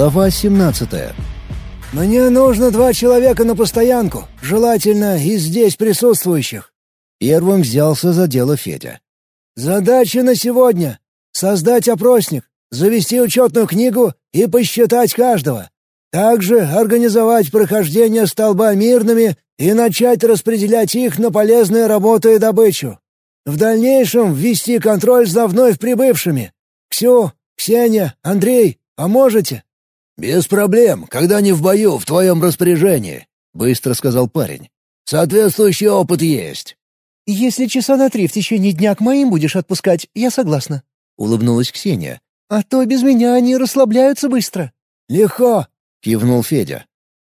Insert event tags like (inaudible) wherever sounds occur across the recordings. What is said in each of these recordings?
Глава 17 «Мне нужно два человека на постоянку, желательно и здесь присутствующих». Первым взялся за дело Федя. «Задача на сегодня — создать опросник, завести учетную книгу и посчитать каждого. Также организовать прохождение столба мирными и начать распределять их на полезные работы и добычу. В дальнейшем ввести контроль за вновь прибывшими. Ксю, Ксения, Андрей, поможете?» «Без проблем, когда не в бою, в твоем распоряжении», — быстро сказал парень. «Соответствующий опыт есть». «Если часа на три в течение дня к моим будешь отпускать, я согласна», — улыбнулась Ксения. «А то без меня они расслабляются быстро». «Легко», — кивнул Федя.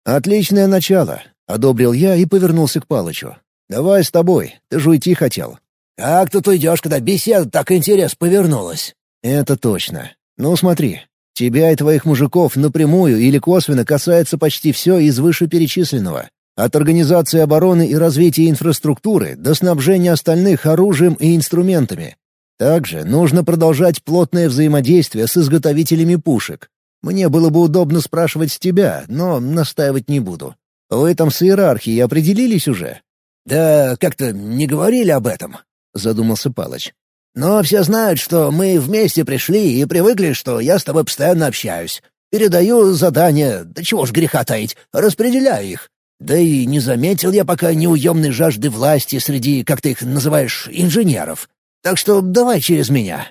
«Отличное начало», — одобрил я и повернулся к Палычу. «Давай с тобой, ты же уйти хотел». «Как тут уйдешь, когда беседа так интерес повернулась?» «Это точно. Ну смотри, тебя и твоих мужиков напрямую или косвенно касается почти все из вышеперечисленного. От организации обороны и развития инфраструктуры до снабжения остальных оружием и инструментами. Также нужно продолжать плотное взаимодействие с изготовителями пушек. Мне было бы удобно спрашивать с тебя, но настаивать не буду. Вы там с иерархией определились уже? «Да как-то не говорили об этом», — задумался Палыч. «Но все знают, что мы вместе пришли и привыкли, что я с тобой постоянно общаюсь. Передаю задания, да чего ж греха таить, распределяю их. Да и не заметил я пока неуемной жажды власти среди, как ты их называешь, инженеров. Так что давай через меня».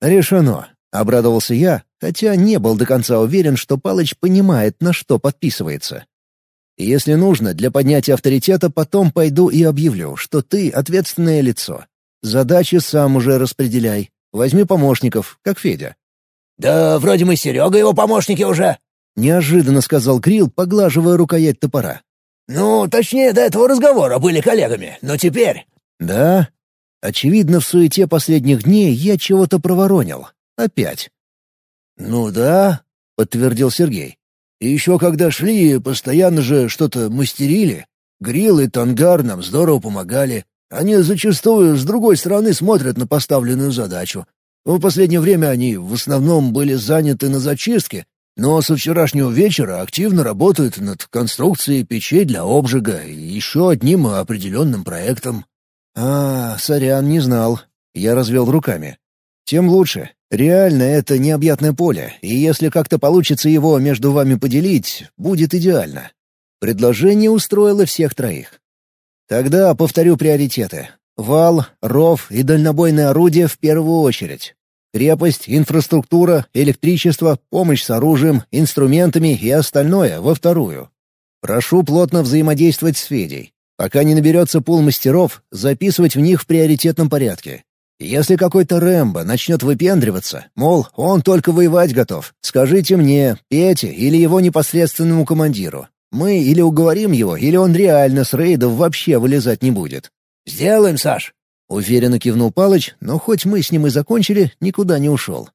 «Решено», — обрадовался я, хотя не был до конца уверен, что Палыч понимает, на что подписывается. Если нужно, для поднятия авторитета потом пойду и объявлю, что ты ответственное лицо. Задачи сам уже распределяй. Возьми помощников, как Федя». «Да вроде мы Серега его помощники уже», — неожиданно сказал Крил, поглаживая рукоять топора. «Ну, точнее, до этого разговора были коллегами, но теперь...» «Да?» Очевидно, в суете последних дней я чего-то проворонил. Опять. «Ну да», — подтвердил Сергей. И еще когда шли, постоянно же что-то мастерили. Грил и Тангар нам здорово помогали. Они зачастую с другой стороны смотрят на поставленную задачу. В последнее время они в основном были заняты на зачистке, но со вчерашнего вечера активно работают над конструкцией печей для обжига и еще одним определенным проектом. «А, сорян, не знал». Я развел руками. «Тем лучше. Реально это необъятное поле, и если как-то получится его между вами поделить, будет идеально. Предложение устроило всех троих. Тогда повторю приоритеты. Вал, ров и дальнобойное орудие в первую очередь. Крепость, инфраструктура, электричество, помощь с оружием, инструментами и остальное во вторую. Прошу плотно взаимодействовать с Федей. Пока не наберется пул мастеров, записывать в них в приоритетном порядке. Если какой-то Рэмбо начнет выпендриваться, мол, он только воевать готов, скажите мне, Пете или его непосредственному командиру. Мы или уговорим его, или он реально с рейдов вообще вылезать не будет. «Сделаем, Саш!» — уверенно кивнул Палыч, но хоть мы с ним и закончили, никуда не ушел.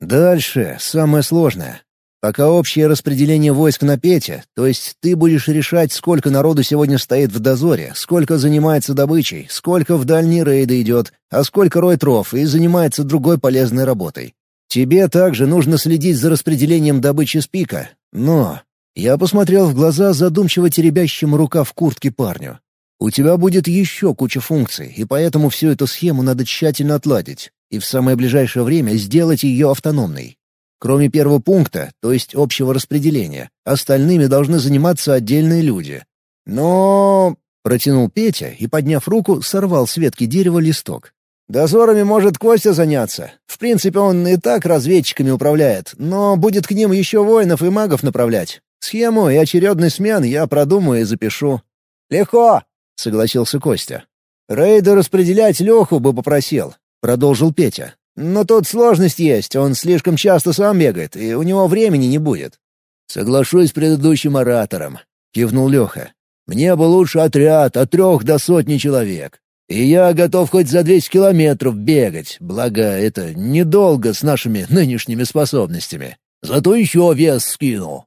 Дальше самое сложное. Пока общее распределение войск на Пете, то есть ты будешь решать, сколько народу сегодня стоит в дозоре, сколько занимается добычей, сколько в дальние рейды идет, а сколько роет ров и занимается другой полезной работой. Тебе также нужно следить за распределением добычи с пика. Но... Я посмотрел в глаза задумчиво теребящему рука в куртке парню. У тебя будет еще куча функций, и поэтому всю эту схему надо тщательно отладить и в самое ближайшее время сделать ее автономной. Кроме первого пункта, то есть общего распределения, остальными должны заниматься отдельные люди. Но... — протянул Петя и, подняв руку, сорвал с ветки дерева листок. «Дозорами может Костя заняться. В принципе, он и так разведчиками управляет, но будет к ним еще воинов и магов направлять. Схему и очередный смен я продумаю и запишу». «Легко!» — согласился Костя. «Рейда распределять Леху бы попросил», — продолжил Петя. Но тут сложность есть, он слишком часто сам бегает, и у него времени не будет». «Соглашусь с предыдущим оратором», — кивнул Леха. «Мне бы лучше отряд от трех до сотни человек. И я готов хоть за 200 километров бегать, благо это недолго с нашими нынешними способностями. Зато еще вес скину».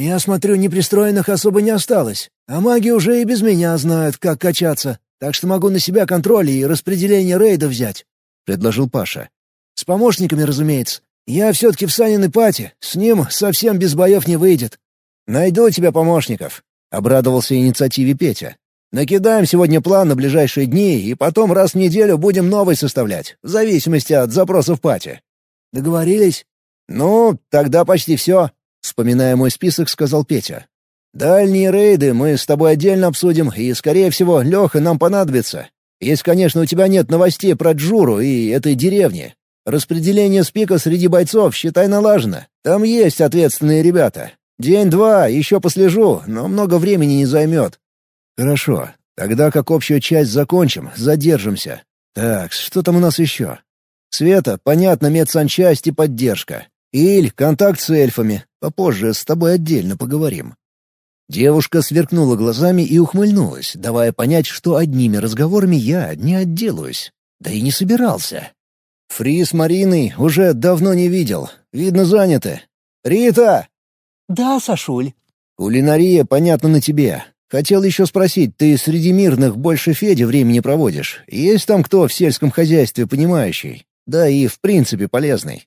«Я смотрю, непристроенных особо не осталось, а маги уже и без меня знают, как качаться, так что могу на себя контроль и распределение рейда взять. — предложил Паша. «С помощниками, разумеется. Я все-таки в Саниной пати, с ним совсем без боев не выйдет». «Найду тебе помощников», — обрадовался инициативе Петя. «Накидаем сегодня план на ближайшие дни, и потом раз в неделю будем новый составлять, в зависимости от запросов пати». «Договорились?» «Ну, тогда почти все», — вспоминая мой список, сказал Петя. «Дальние рейды мы с тобой отдельно обсудим, и, скорее всего, Леха нам понадобится. Если, конечно, у тебя нет новостей про Джуру и этой деревни. Распределение спика среди бойцов, считай, налажено. Там есть ответственные ребята. День-два, еще послежу, но много времени не займет». «Хорошо. Тогда как общую часть закончим, задержимся. Так, что там у нас еще?» «Света, понятно, медсанчасть и поддержка. Иль, контакт с эльфами. Попозже с тобой отдельно поговорим». Девушка сверкнула глазами и ухмыльнулась, давая понять, что одними разговорами я не отделаюсь. Да и не собирался. Фри с Мариной уже давно не видел. Видно, заняты. «Рита!» «Да, Сашуль». «Кулинария, понятно, на тебе. Хотел еще спросить, ты среди мирных больше Феди времени проводишь? Есть там кто в сельском хозяйстве понимающий? Да и в принципе полезный?»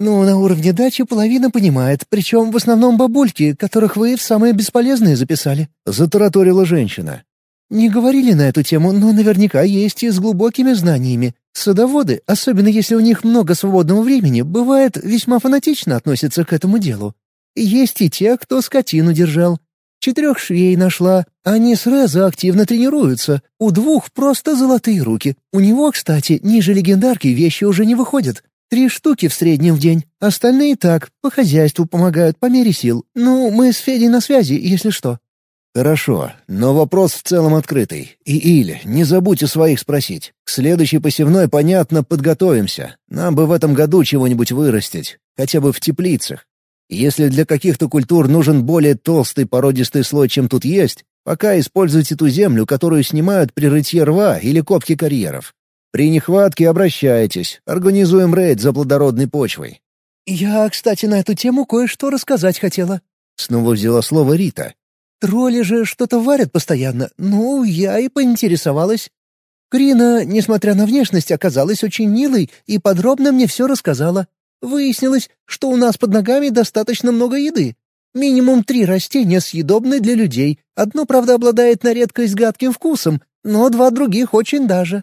«Ну, на уровне дачи половина понимает, причем в основном бабульки, которых вы в самые бесполезные записали», — затараторила женщина. «Не говорили на эту тему, но наверняка есть и с глубокими знаниями. Садоводы, особенно если у них много свободного времени, бывает, весьма фанатично относятся к этому делу. Есть и те, кто скотину держал. Четырех швей нашла. Они с Реза активно тренируются. У двух просто золотые руки. У него, кстати, ниже легендарки вещи уже не выходят. Три штуки в среднем в день. Остальные так, по хозяйству помогают по мере сил. Ну, мы с Федей на связи, если что». «Хорошо, но вопрос в целом открытый. И, Иль, не забудь у своих спросить. К следующей посевной, понятно, подготовимся. Нам бы в этом году чего-нибудь вырастить. Хотя бы в теплицах. Если для каких-то культур нужен более толстый породистый слой, чем тут есть, пока используйте ту землю, которую снимают при рытье рва или копке карьеров. При нехватке обращайтесь, организуем рейд за плодородной почвой». «Я, кстати, на эту тему кое-что рассказать хотела». Снова взяла слово Рита. «Тролли же что-то варят постоянно. Ну, я и поинтересовалась. Крина, несмотря на внешность, оказалась очень милой и подробно мне все рассказала. Выяснилось, что у нас под ногами достаточно много еды. Минимум три растения съедобны для людей. Одно, правда, обладает на редкость гадким вкусом, но два других очень даже.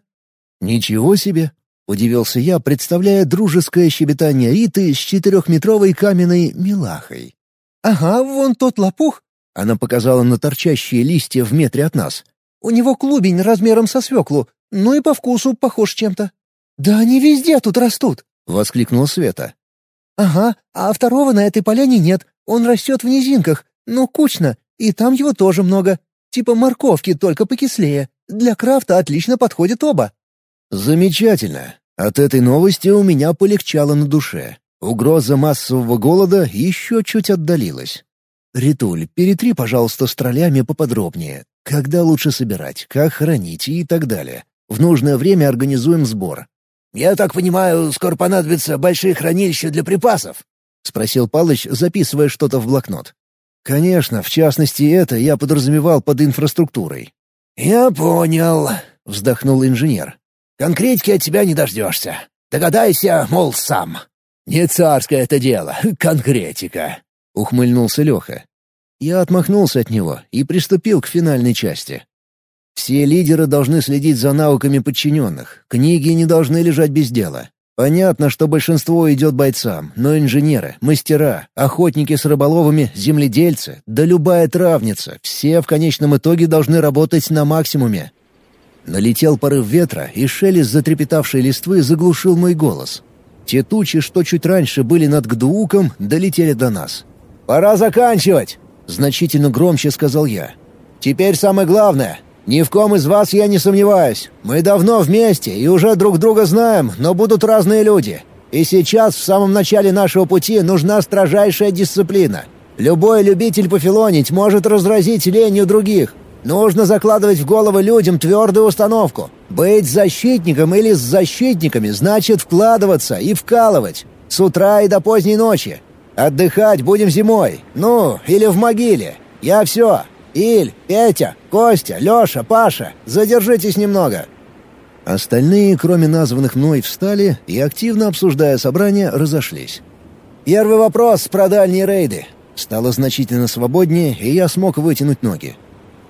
«Ничего себе!» — удивился я, представляя дружеское щебетание Риты с четырехметровой каменной милахой. «Ага, вон тот лопух!» — она показала на торчащие листья в метре от нас. «У него клубень размером со свеклу, ну и по вкусу похож чем-то». «Да они везде тут растут!» — воскликнула Света. «Ага, а второго на этой поляне нет. Он растет в низинках, но кучно, и там его тоже много. Типа морковки, только покислее. Для крафта отлично подходят оба». Замечательно. От этой новости у меня полегчало на душе. Угроза массового голода еще чуть отдалилась. «Ритуль, перетри, пожалуйста, с троллями поподробнее. Когда лучше собирать, как хранить и так далее. В нужное время организуем сбор». «Я так понимаю, скоро понадобятся большие хранилища для припасов?» — спросил Палыч, записывая что-то в блокнот. «Конечно, в частности, это я подразумевал под инфраструктурой». «Я понял», — вздохнул инженер. Конкретики от тебя не дождешься. Догадайся, мол, сам. Не царское это дело, (laughs) конкретика», — ухмыльнулся Леха. Я отмахнулся от него и приступил к финальной части. Все лидеры должны следить за науками подчиненных, книги не должны лежать без дела. Понятно, что большинство идет бойцам, но инженеры, мастера, охотники с рыболовами, земледельцы, да любая травница, все в конечном итоге должны работать на максимуме, Налетел порыв ветра, и шелест затрепетавшей листвы заглушил мой голос. Те тучи, что чуть раньше были над Гдууком, долетели до нас. «Пора заканчивать!» — значительно громче сказал я. «Теперь самое главное. Ни в ком из вас я не сомневаюсь. Мы давно вместе и уже друг друга знаем, но будут разные люди. И сейчас, в самом начале нашего пути, нужна строжайшая дисциплина. Любой любитель пофилонить может разразить ленью других, Нужно закладывать в головы людям твердую установку. Быть защитником или с защитниками значит вкладываться и вкалывать. С утра и до поздней ночи. Отдыхать будем зимой. Ну, или в могиле. Я все. Иль, Петя, Костя, Леша, Паша, задержитесь немного. Остальные, кроме названных мной, встали и, активно обсуждая собрание, разошлись. «Первый вопрос про дальние рейды». Стало значительно свободнее, и я смог вытянуть ноги.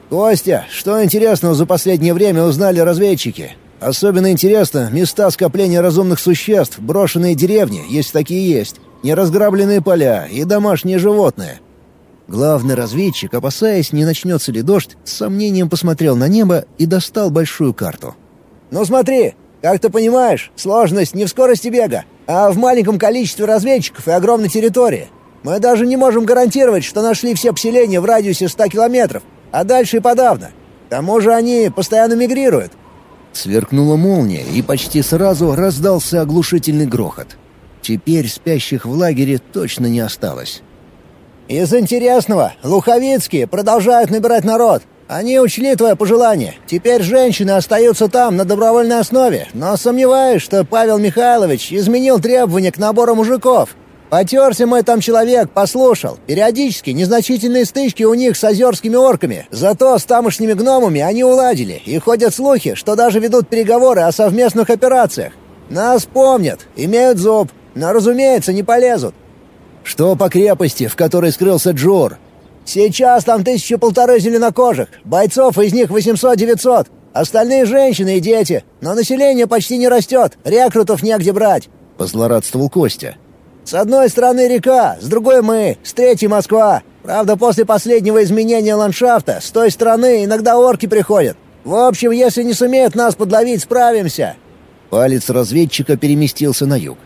«Костя, что интересного за последнее время узнали разведчики? Особенно интересно места скопления разумных существ, брошенные деревни, если такие есть, неразграбленные поля и домашние животные». Главный разведчик, опасаясь, не начнется ли дождь, с сомнением посмотрел на небо и достал большую карту. «Ну смотри, как ты понимаешь, сложность не в скорости бега, а в маленьком количестве разведчиков и огромной территории. Мы даже не можем гарантировать, что нашли все поселения в радиусе 100 километров, а дальше и подавно. К тому же они постоянно мигрируют». Сверкнула молния, и почти сразу раздался оглушительный грохот. Теперь спящих в лагере точно не осталось. «Из интересного, Луховицкие продолжают набирать народ. Они учли твое пожелание. Теперь женщины остаются там на добровольной основе, но сомневаюсь, что Павел Михайлович изменил требования к набору мужиков. Потерся мой там человек, послушал. Периодически незначительные стычки у них с озерскими орками. Зато с тамошними гномами они уладили, и ходят слухи, что даже ведут переговоры о совместных операциях. Нас помнят, имеют зуб, но, разумеется, не полезут. Что по крепости, в которой скрылся Джор? Сейчас там тысяча полторы зеленокожих, бойцов из них 800-900. Остальные женщины и дети, но население почти не растет, рекрутов негде брать», — позлорадствовал Костя. «С одной стороны река, с другой мы, с третьей Москва. Правда, после последнего изменения ландшафта с той стороны иногда орки приходят. В общем, если не сумеют нас подловить, справимся». Палец разведчика переместился на юг.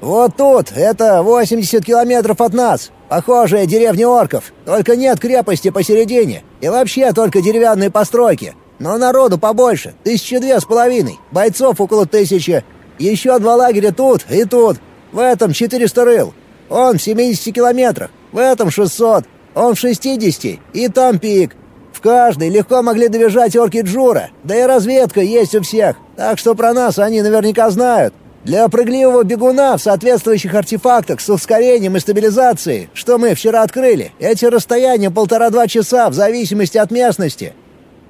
«Вот тут, это 80 километров от нас. Похожая деревня орков, только нет крепости посередине. И вообще только деревянные постройки. Но народу побольше, тысячи две с половиной, бойцов около тысячи. Еще два лагеря тут и тут. В этом 400 рыл. Он в 70 километрах, в этом 600. Он в 60, и там пик. В каждой легко могли добежать орки Джура, да и разведка есть у всех, так что про нас они наверняка знают. Для прыгливого бегуна в соответствующих артефактах с ускорением и стабилизацией, что мы вчера открыли, эти расстояния полтора-два часа в зависимости от местности».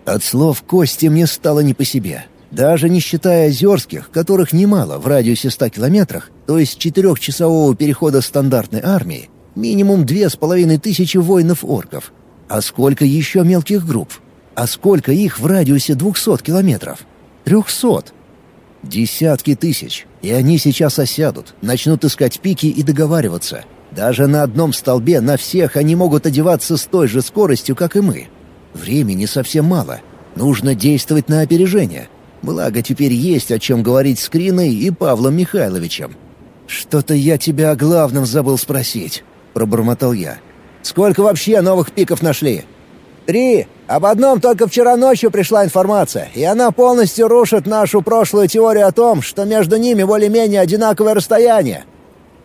От слов Кости мне стало не по себе. Даже не считая озерских, которых немало в радиусе ста километрах, то есть четырехчасового перехода стандартной армии, минимум две с половиной тысячи воинов-орков. А сколько еще мелких групп? А сколько их в радиусе двухсот километров? Трехсот. Десятки тысяч. И они сейчас осядут, начнут искать пики и договариваться. Даже на одном столбе на всех они могут одеваться с той же скоростью, как и мы. Времени совсем мало. Нужно действовать на опережение. Благо, теперь есть о чем говорить с Криной и Павлом Михайловичем. «Что-то я тебя о главном забыл спросить», — пробормотал я. «Сколько вообще новых пиков нашли?» «Три. Об одном только вчера ночью пришла информация, и она полностью рушит нашу прошлую теорию о том, что между ними более-менее одинаковое расстояние».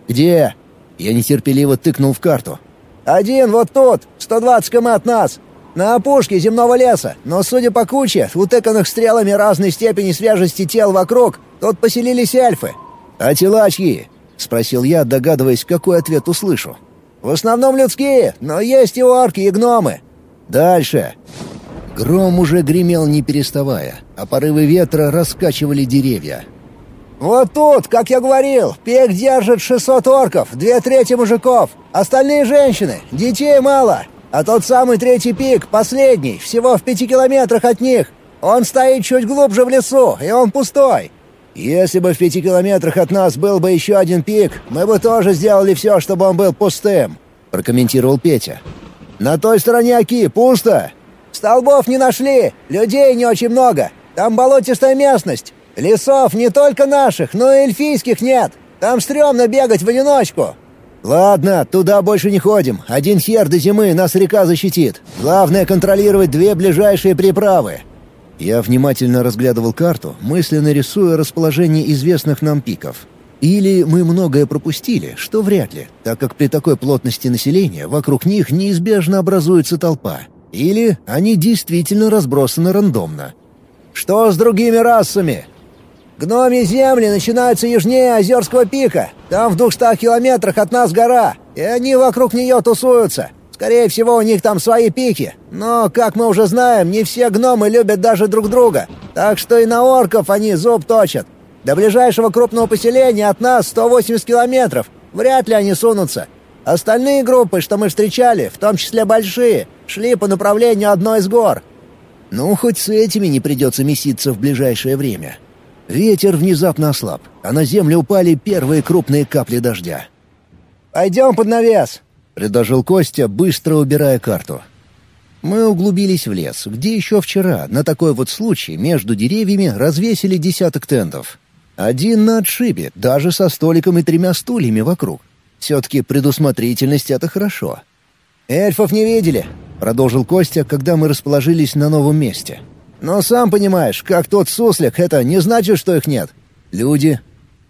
«Где?» Я нетерпеливо тыкнул в карту. «Один вот тут, 120 км от нас. На опушке земного леса, но, судя по куче, утыканных стрелами разной степени свежести тел вокруг, тут поселились эльфы». «А телачьи?» — спросил я, догадываясь, какой ответ услышу. «В основном людские, но есть и орки, и гномы. Дальше!» Гром уже гремел не переставая, а порывы ветра раскачивали деревья. «Вот тут, как я говорил, пек держит 600 орков, две трети мужиков, остальные женщины, детей мало, а тот самый третий пик, последний, всего в пяти километрах от них. Он стоит чуть глубже в лесу, и он пустой. Если бы в пяти километрах от нас был бы еще один пик, мы бы тоже сделали все, чтобы он был пустым», — прокомментировал Петя. «На той стороне Оки пусто. Столбов не нашли, людей не очень много. Там болотистая местность. Лесов не только наших, но и эльфийских нет. Там стрёмно бегать в одиночку». «Ладно, туда больше не ходим. Один хер до зимы нас река защитит. Главное — контролировать две ближайшие приправы». Я внимательно разглядывал карту, мысленно рисуя расположение известных нам пиков. Или мы многое пропустили, что вряд ли, так как при такой плотности населения вокруг них неизбежно образуется толпа. Или они действительно разбросаны рандомно. «Что с другими расами?» «Гноми земли начинаются южнее Озерского пика. Там в двухстах километрах от нас гора, и они вокруг нее тусуются. Скорее всего, у них там свои пики. Но, как мы уже знаем, не все гномы любят даже друг друга. Так что и на орков они зуб точат. До ближайшего крупного поселения от нас 180 километров. Вряд ли они сунутся. Остальные группы, что мы встречали, в том числе большие, шли по направлению одной из гор. Ну, хоть с этими не придется меситься в ближайшее время. Ветер внезапно ослаб, а на землю упали первые крупные капли дождя. «Пойдем под навес», — предложил Костя, быстро убирая карту. Мы углубились в лес, где еще вчера, на такой вот случай, между деревьями развесили десяток тентов. Один на отшибе, даже со столиком и тремя стульями вокруг. Все-таки предусмотрительность — это хорошо. «Эльфов не видели», — продолжил Костя, когда мы расположились на новом месте. «Но сам понимаешь, как тот суслик, это не значит, что их нет. Люди.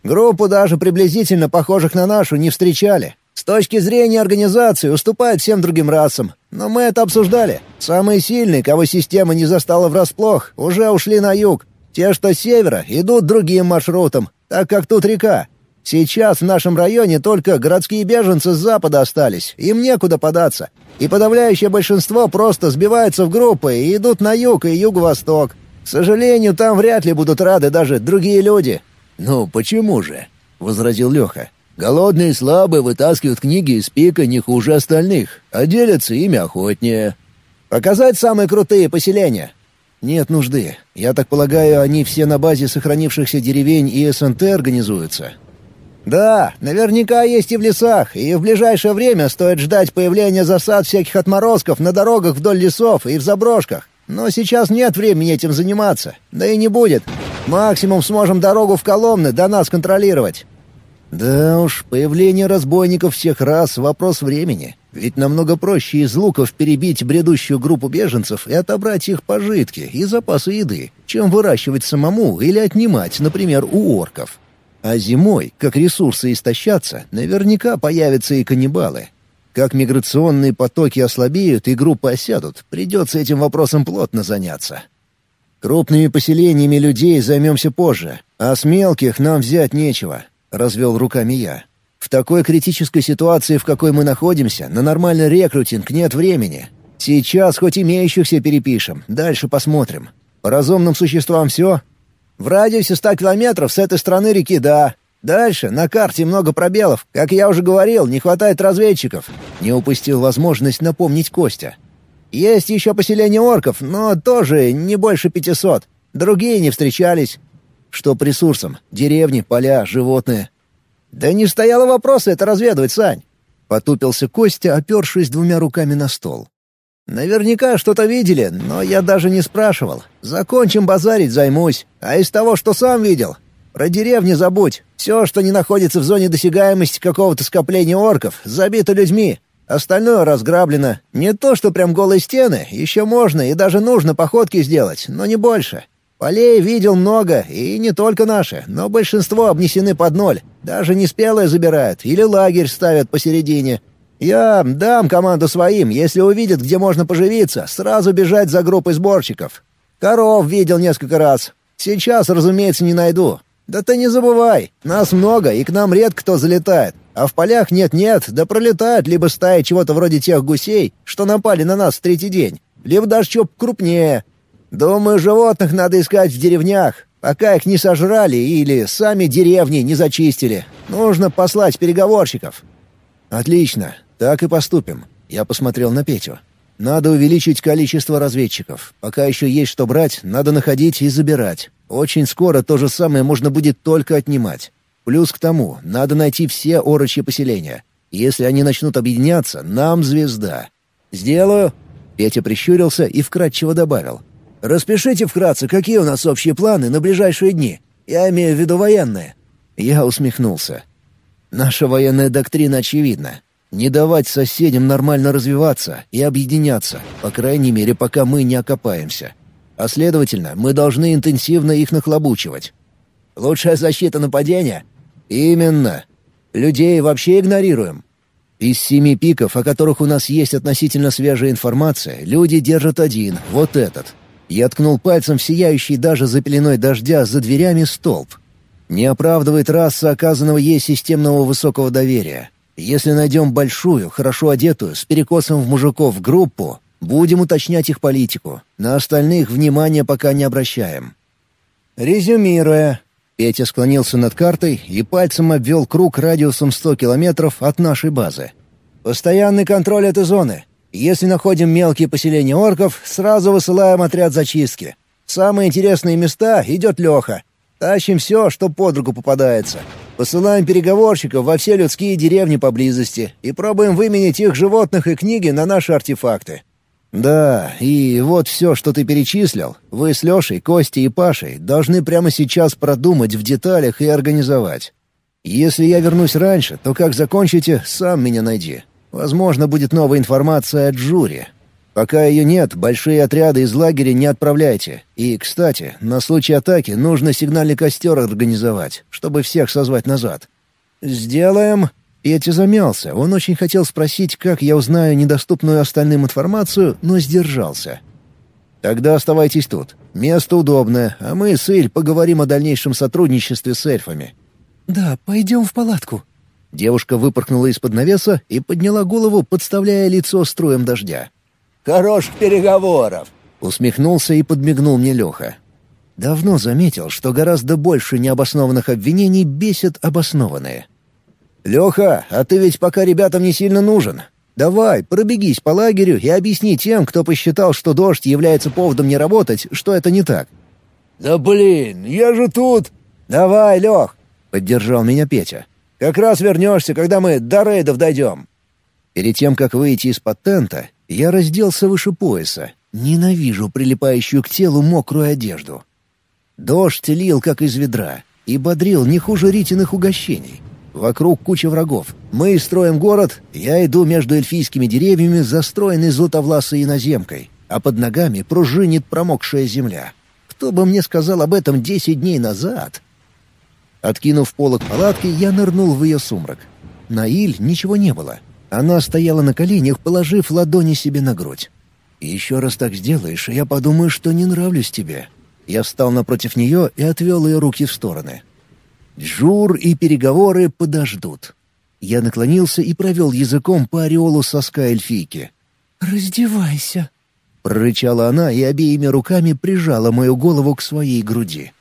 Группу даже приблизительно похожих на нашу не встречали. С точки зрения организации уступают всем другим расам. Но мы это обсуждали. Самые сильные, кого система не застала врасплох, уже ушли на юг. Те, что с севера, идут другим маршрутом, так как тут река. Сейчас в нашем районе только городские беженцы с запада остались, им некуда податься. И подавляющее большинство просто сбиваются в группы и идут на юг и юго-восток. К сожалению, там вряд ли будут рады даже другие люди». «Ну, почему же?» — возразил Леха. «Голодные и слабые вытаскивают книги из пика не хуже остальных, а делятся ими охотнее». «Показать самые крутые поселения?» «Нет нужды. Я так полагаю, они все на базе сохранившихся деревень и СНТ организуются. «Да, наверняка есть и в лесах, и в ближайшее время стоит ждать появления засад всяких отморозков на дорогах вдоль лесов и в заброшках. Но сейчас нет времени этим заниматься, да и не будет. Максимум сможем дорогу в Коломны до нас контролировать». «Да уж, появление разбойников всех раз — вопрос времени. Ведь намного проще из луков перебить бредущую группу беженцев и отобрать их пожитки и запасы еды, чем выращивать самому или отнимать, например, у орков». А зимой, как ресурсы истощатся, наверняка появятся и каннибалы. Как миграционные потоки ослабеют и группы осядут, придется этим вопросом плотно заняться. Крупными поселениями людей займемся позже, а с мелких нам взять нечего, — развел руками я. В такой критической ситуации, в какой мы находимся, на нормальный рекрутинг нет времени. Сейчас хоть имеющихся перепишем, дальше посмотрим. По разумным существам все, в радиусе ста километров с этой стороны реки, да. Дальше на карте много пробелов. Как я уже говорил, не хватает разведчиков. Не упустил возможность напомнить Костя. Есть еще поселение орков, но тоже не больше пятисот. Другие не встречались. Что по ресурсам? Деревни, поля, животные. Да не стояло вопроса это разведывать, Сань. Потупился Костя, опершись двумя руками на стол. Наверняка что-то видели, но я даже не спрашивал. Закончим базарить, займусь. А из того, что сам видел, про деревни забудь. Все, что не находится в зоне досягаемости какого-то скопления орков, забито людьми. Остальное разграблено. Не то, что прям голые стены, еще можно и даже нужно походки сделать, но не больше. Полей видел много, и не только наши, но большинство обнесены под ноль. Даже неспелые забирают или лагерь ставят посередине. Я дам команду своим, если увидят, где можно поживиться, сразу бежать за группой сборщиков. Коров видел несколько раз. Сейчас, разумеется, не найду. Да ты не забывай, нас много, и к нам редко кто залетает. А в полях нет-нет, да пролетают либо стаи чего-то вроде тех гусей, что напали на нас в третий день, либо даже чего крупнее. Думаю, животных надо искать в деревнях, пока их не сожрали или сами деревни не зачистили. Нужно послать переговорщиков». «Отлично. «Так и поступим». Я посмотрел на Петю. «Надо увеличить количество разведчиков. Пока еще есть что брать, надо находить и забирать. Очень скоро то же самое можно будет только отнимать. Плюс к тому, надо найти все орочьи поселения. Если они начнут объединяться, нам звезда». «Сделаю». Петя прищурился и вкратчиво добавил. «Распишите вкратце, какие у нас общие планы на ближайшие дни. Я имею в виду военные». Я усмехнулся. «Наша военная доктрина очевидна. Не давать соседям нормально развиваться и объединяться, по крайней мере, пока мы не окопаемся. А следовательно, мы должны интенсивно их нахлобучивать. Лучшая защита нападения? Именно. Людей вообще игнорируем. Из семи пиков, о которых у нас есть относительно свежая информация, люди держат один, вот этот. Я ткнул пальцем в сияющий даже за пеленой дождя за дверями столб. Не оправдывает раса оказанного ей системного высокого доверия. Если найдем большую, хорошо одетую, с перекосом в мужиков группу, будем уточнять их политику. На остальных внимания пока не обращаем. Резюмируя, Петя склонился над картой и пальцем обвел круг радиусом 100 километров от нашей базы. «Постоянный контроль этой зоны. Если находим мелкие поселения орков, сразу высылаем отряд зачистки. самые интересные места идет Леха. Тащим все, что под руку попадается. Посылаем переговорщиков во все людские деревни поблизости и пробуем выменить их животных и книги на наши артефакты. «Да, и вот все, что ты перечислил, вы с Лешей, Костей и Пашей должны прямо сейчас продумать в деталях и организовать. Если я вернусь раньше, то как закончите, сам меня найди. Возможно, будет новая информация от Джури. Пока ее нет, большие отряды из лагеря не отправляйте. И, кстати, на случай атаки нужно сигнальный костер организовать, чтобы всех созвать назад». «Сделаем», Петя замялся. Он очень хотел спросить, как я узнаю недоступную остальным информацию, но сдержался. «Тогда оставайтесь тут. Место удобное, а мы с Иль поговорим о дальнейшем сотрудничестве с эльфами». «Да, пойдем в палатку». Девушка выпорхнула из-под навеса и подняла голову, подставляя лицо струем дождя. «Хороших переговоров!» — усмехнулся и подмигнул мне Леха. Давно заметил, что гораздо больше необоснованных обвинений бесят обоснованные. «Леха, а ты ведь пока ребятам не сильно нужен. Давай, пробегись по лагерю и объясни тем, кто посчитал, что дождь является поводом не работать, что это не так». «Да блин, я же тут...» «Давай, Лех!» — поддержал меня Петя. «Как раз вернешься, когда мы до рейдов дойдем». Перед тем, как выйти из-под тента, я разделся выше пояса. Ненавижу прилипающую к телу мокрую одежду. Дождь лил, как из ведра, и бодрил не хуже ритиных угощений. Вокруг куча врагов. Мы строим город, я иду между эльфийскими деревьями, застроенной златовласой иноземкой, а под ногами пружинит промокшая земля. Кто бы мне сказал об этом десять дней назад? Откинув полок палатки, я нырнул в ее сумрак. На Иль ничего не было. Она стояла на коленях, положив ладони себе на грудь. «Еще раз так сделаешь, и я подумаю, что не нравлюсь тебе». Я встал напротив нее и отвел ее руки в стороны. Джур и переговоры подождут. Я наклонился и провел языком по ореолу соска эльфийки. «Раздевайся», — прорычала она и обеими руками прижала мою голову к своей груди.